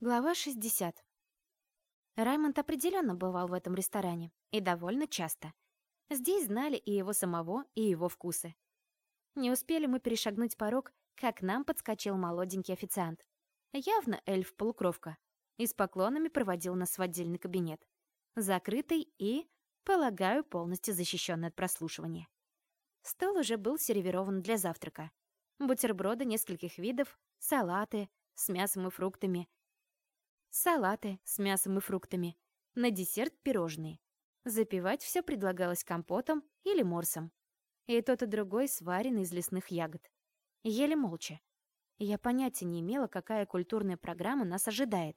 Глава 60. Раймонд определенно бывал в этом ресторане, и довольно часто. Здесь знали и его самого, и его вкусы. Не успели мы перешагнуть порог, как нам подскочил молоденький официант. Явно эльф-полукровка. И с поклонами проводил нас в отдельный кабинет. Закрытый и, полагаю, полностью защищенный от прослушивания. Стол уже был сервирован для завтрака. Бутерброды нескольких видов, салаты с мясом и фруктами, салаты с мясом и фруктами, на десерт пирожные. Запивать все предлагалось компотом или морсом. И тот и другой сваренный из лесных ягод. Еле молча. Я понятия не имела, какая культурная программа нас ожидает.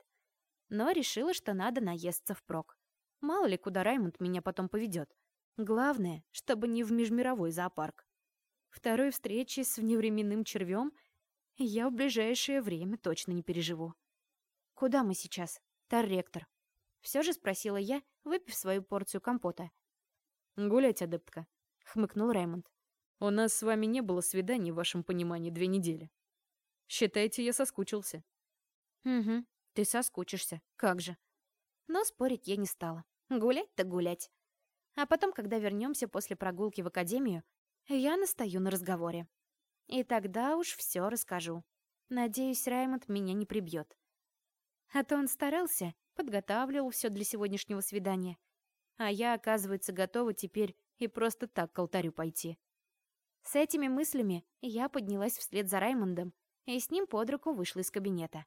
Но решила, что надо наесться впрок. Мало ли, куда Раймонд меня потом поведет. Главное, чтобы не в межмировой зоопарк. Второй встречи с вневременным червем я в ближайшее время точно не переживу. «Куда мы сейчас, Тарректор?» Все же спросила я, выпив свою порцию компота. «Гулять, адептка», — хмыкнул Раймонд. «У нас с вами не было свиданий в вашем понимании две недели. Считайте, я соскучился». «Угу, ты соскучишься, как же». Но спорить я не стала. Гулять-то гулять. А потом, когда вернемся после прогулки в академию, я настаю на разговоре. И тогда уж все расскажу. Надеюсь, Раймонд меня не прибьет. А то он старался, подготавливал все для сегодняшнего свидания. А я, оказывается, готова теперь и просто так к алтарю пойти. С этими мыслями я поднялась вслед за Раймондом и с ним под руку вышла из кабинета.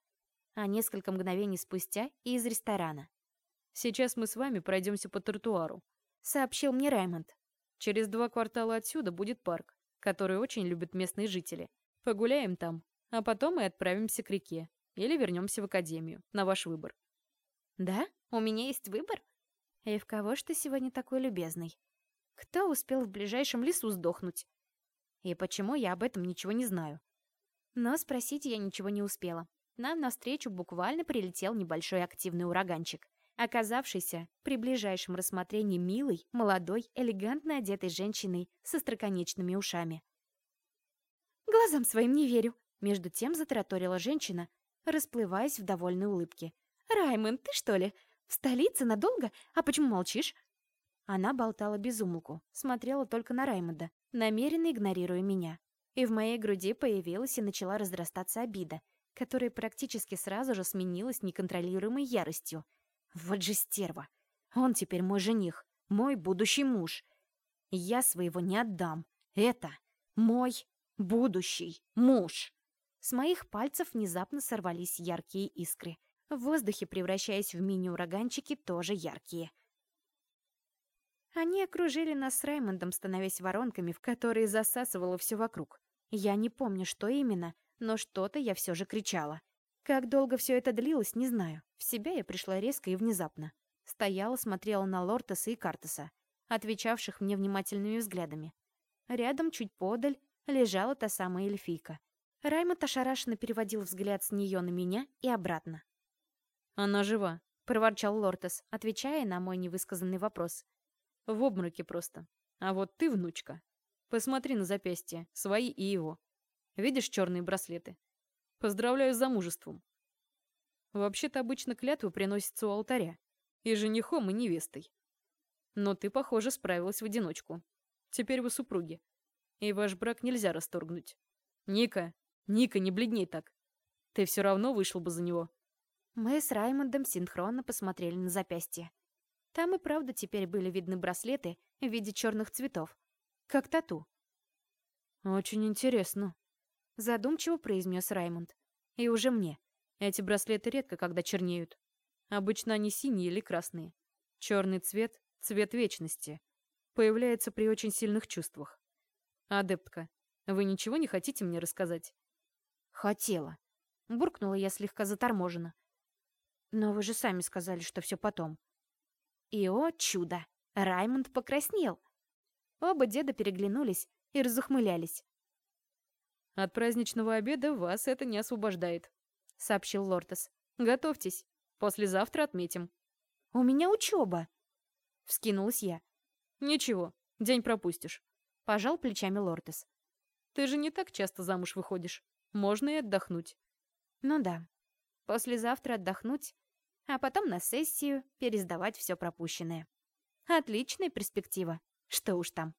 А несколько мгновений спустя и из ресторана. «Сейчас мы с вами пройдемся по тротуару», — сообщил мне Раймонд. «Через два квартала отсюда будет парк, который очень любят местные жители. Погуляем там, а потом и отправимся к реке. Или вернемся в академию. На ваш выбор. Да? У меня есть выбор? И в кого ж ты сегодня такой любезный? Кто успел в ближайшем лесу сдохнуть? И почему я об этом ничего не знаю? Но спросить я ничего не успела. Нам навстречу буквально прилетел небольшой активный ураганчик, оказавшийся при ближайшем рассмотрении милой, молодой, элегантно одетой женщиной со строконечными ушами. «Глазам своим не верю», — между тем затараторила женщина, расплываясь в довольной улыбке. «Раймонд, ты что ли? В столице надолго? А почему молчишь?» Она болтала без умолку, смотрела только на Раймонда, намеренно игнорируя меня. И в моей груди появилась и начала разрастаться обида, которая практически сразу же сменилась неконтролируемой яростью. Вот же стерва! Он теперь мой жених, мой будущий муж. Я своего не отдам. Это мой будущий муж. С моих пальцев внезапно сорвались яркие искры. В воздухе, превращаясь в мини-ураганчики, тоже яркие. Они окружили нас с Раймондом, становясь воронками, в которые засасывало все вокруг. Я не помню, что именно, но что-то я все же кричала. Как долго все это длилось, не знаю. В себя я пришла резко и внезапно. Стояла, смотрела на Лортеса и Картеса, отвечавших мне внимательными взглядами. Рядом, чуть подаль, лежала та самая эльфийка. Раймонд ошарашенно переводил взгляд с нее на меня и обратно. «Она жива», — проворчал Лортес, отвечая на мой невысказанный вопрос. «В обмороке просто. А вот ты, внучка, посмотри на запястье, свои и его. Видишь черные браслеты? Поздравляю с замужеством. Вообще-то обычно клятвы приносятся у алтаря. И женихом, и невестой. Но ты, похоже, справилась в одиночку. Теперь вы супруги. И ваш брак нельзя расторгнуть. Ника, Ника, не бледней так. Ты все равно вышел бы за него. Мы с Раймондом синхронно посмотрели на запястье. Там и правда теперь были видны браслеты в виде черных цветов. Как тату. «Очень интересно», — задумчиво произнес Раймонд. «И уже мне. Эти браслеты редко когда чернеют. Обычно они синие или красные. Черный цвет — цвет вечности. Появляется при очень сильных чувствах. Адептка, вы ничего не хотите мне рассказать? «Хотела». Буркнула я слегка заторможенно. «Но вы же сами сказали, что все потом». И, о чудо, Раймонд покраснел. Оба деда переглянулись и разухмылялись. «От праздничного обеда вас это не освобождает», — сообщил Лортес. «Готовьтесь. Послезавтра отметим». «У меня учеба», — вскинулась я. «Ничего, день пропустишь», — пожал плечами Лортес. «Ты же не так часто замуж выходишь». Можно и отдохнуть. Ну да. Послезавтра отдохнуть, а потом на сессию пересдавать все пропущенное. Отличная перспектива. Что уж там.